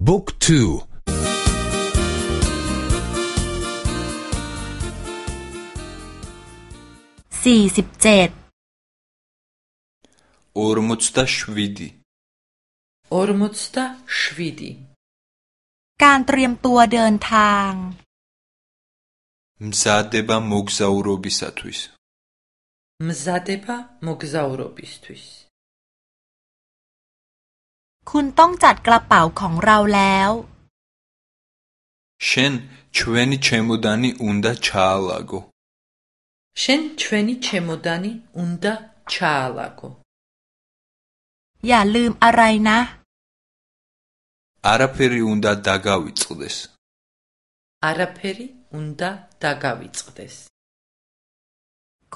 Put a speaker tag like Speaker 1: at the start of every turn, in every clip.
Speaker 1: Book 2
Speaker 2: 47
Speaker 3: 47
Speaker 4: 47
Speaker 2: การเตรียมตัวเดินทาง
Speaker 3: มซาเดบามกซาอุรบิสัตุส
Speaker 4: มซาเดบามกซาอุรบิสัตุส
Speaker 2: คุณต้องจัดกระเป๋าของเราแล้ว
Speaker 3: შენ ჩვენი ჩემოდანი უნდა ჩაალაგო
Speaker 4: შენ ჩვენი ჩემოდანი უნდა ჩაალაგო
Speaker 2: อย่าลืมอะไรนะ
Speaker 3: არაფერი უნდა დაგავიწყდეს
Speaker 4: არაფერი უნდა დაგავიწყდეს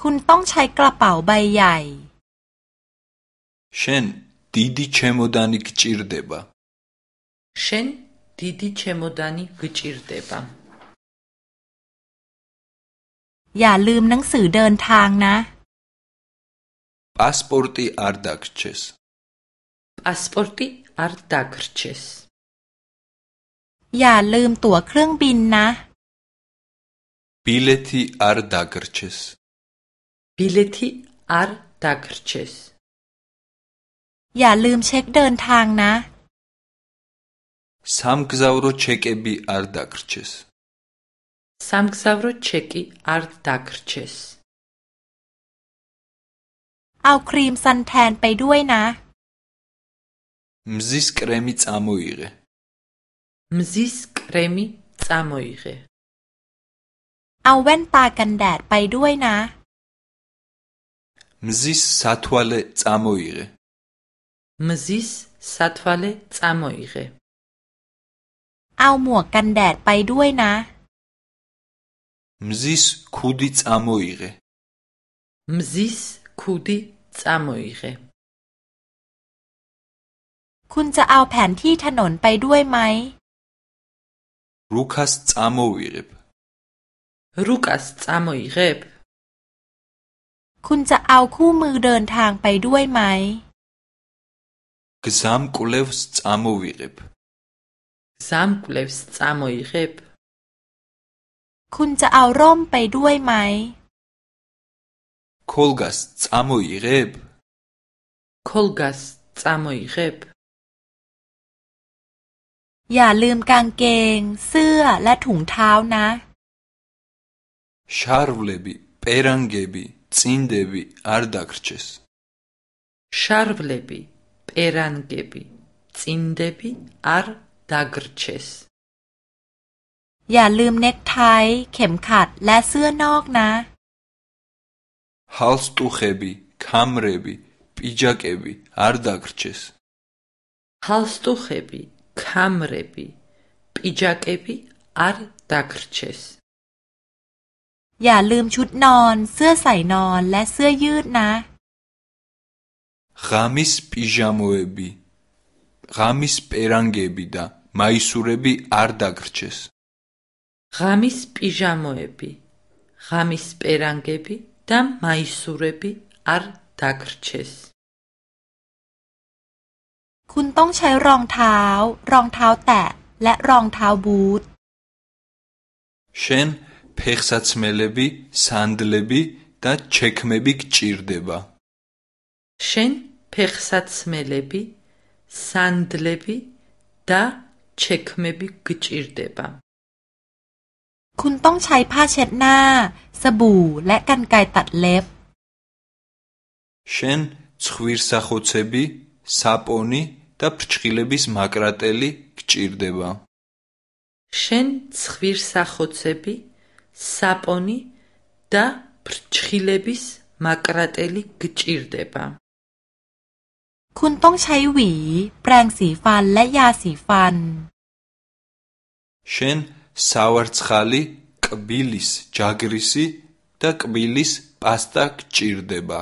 Speaker 2: คุณต้องใช้กระเป๋าใบใหญ่
Speaker 3: შენ დიდი ჩემოდანი გჭირდება
Speaker 4: შენ დიდი ჩემოდანი გჭირდება
Speaker 2: อย่าลืมหนังสือเดินทางนะ
Speaker 3: პასპორტი არ დაგრჩეს
Speaker 4: პასპორტი არ დაგრჩეს
Speaker 2: อย่าลืมตั๋วเครื่องบินนะ
Speaker 3: ბილეთი არ დაგრჩეს
Speaker 4: ბილეთი არ დაგრჩეს
Speaker 2: อย่าลืมเช็คเดินทางนะ
Speaker 3: სამგზავრო ჩეკები არ დაგრჩეს
Speaker 4: სამგზავრო ჩეკი არ დაგრჩეს
Speaker 2: เอาครีมซันแทนไปด้วยนะ
Speaker 3: მზის კრემი წამოიღე
Speaker 4: მზის კრემი წამოიღე
Speaker 2: เอาแว่นตากันแดดไปด้วยนะ
Speaker 3: მზის სათვალე წამოიღე
Speaker 4: მზის სათვალე წამოიღე
Speaker 2: เอาหมวกกันแดดไปด้วยนะ
Speaker 3: მზის ქუდი წამოიღე
Speaker 4: მზის ქუდი წამოიღე
Speaker 2: คุณจะเอาแผนที่ถนนไปด้วยไหม
Speaker 3: რუქას წამოვიღებ
Speaker 4: რუკას წამოიღებ
Speaker 2: คุณจะเอาคู่มือเดินทางไปด้วยไหม
Speaker 3: გზამკვლევს წამოვიღებ
Speaker 4: ზამკვლევს წამოიღებ
Speaker 2: คุณจะเอาร่มไปด้วยไหม
Speaker 3: ქოლგას წამოიღებ
Speaker 4: ქოლგას წამოიღებ
Speaker 2: อย่าลืมกางเกง เสื้อและถุงเท้านะ
Speaker 3: შარვლები პერანგები წინდები არ დაგრჩეს
Speaker 4: შარვლები პერანგები წინდები არ დაგრჩეს
Speaker 2: อย่าลืมเน็กไท เข็มขัดและเสื้อนอกนะ
Speaker 3: ჰალსტუხები ქამრები პიჯაკები არ დაგრჩეს
Speaker 4: ჰალსტუხები ქამრები პიჯაკები არ დაგრჩეს
Speaker 2: อย่าลืมชุดนอน เสื้อใส่นอนและเสื้อยืดนะ
Speaker 3: ღამის პიჟამოები ღამის პერანგები და მაისურები არ დაგრჩეს
Speaker 4: ღამის პიჟამოები ღამის პერანგები და მაისურები არ დაგრჩეს
Speaker 2: คุณต้องใช้รองเท้า รองเท้าแตะ และรองเท้าบูท
Speaker 3: შენ ფეხსაცმელები სანდლები და ჩექმები გჭირდება
Speaker 4: შენ ფეხსაცმელები სანდლები და ჩექმები გჭირდება
Speaker 2: คุณต้องใช้ผ้าเช็ดหน้า สบู่และกันไกรตัดเล็บ
Speaker 3: შენ ცხვირსახოცები საპონი და ფრჩხილების მაკრატელი გჭირდება
Speaker 4: შენ ცხვირსახოცები საპონი და ფრჩხილების მაკრატელი გჭირდება
Speaker 2: คุณต้องใช้หวี แปรงสีฟันและยาสีฟัน
Speaker 3: შენ სავარცხალი კბილის ჯაგრისი და კბილის პასტა გჭირდება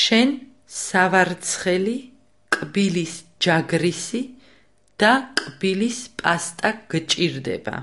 Speaker 4: შენ სავარცხელი კბილის ჯაგრისი და კბილის პასტა გჭირდება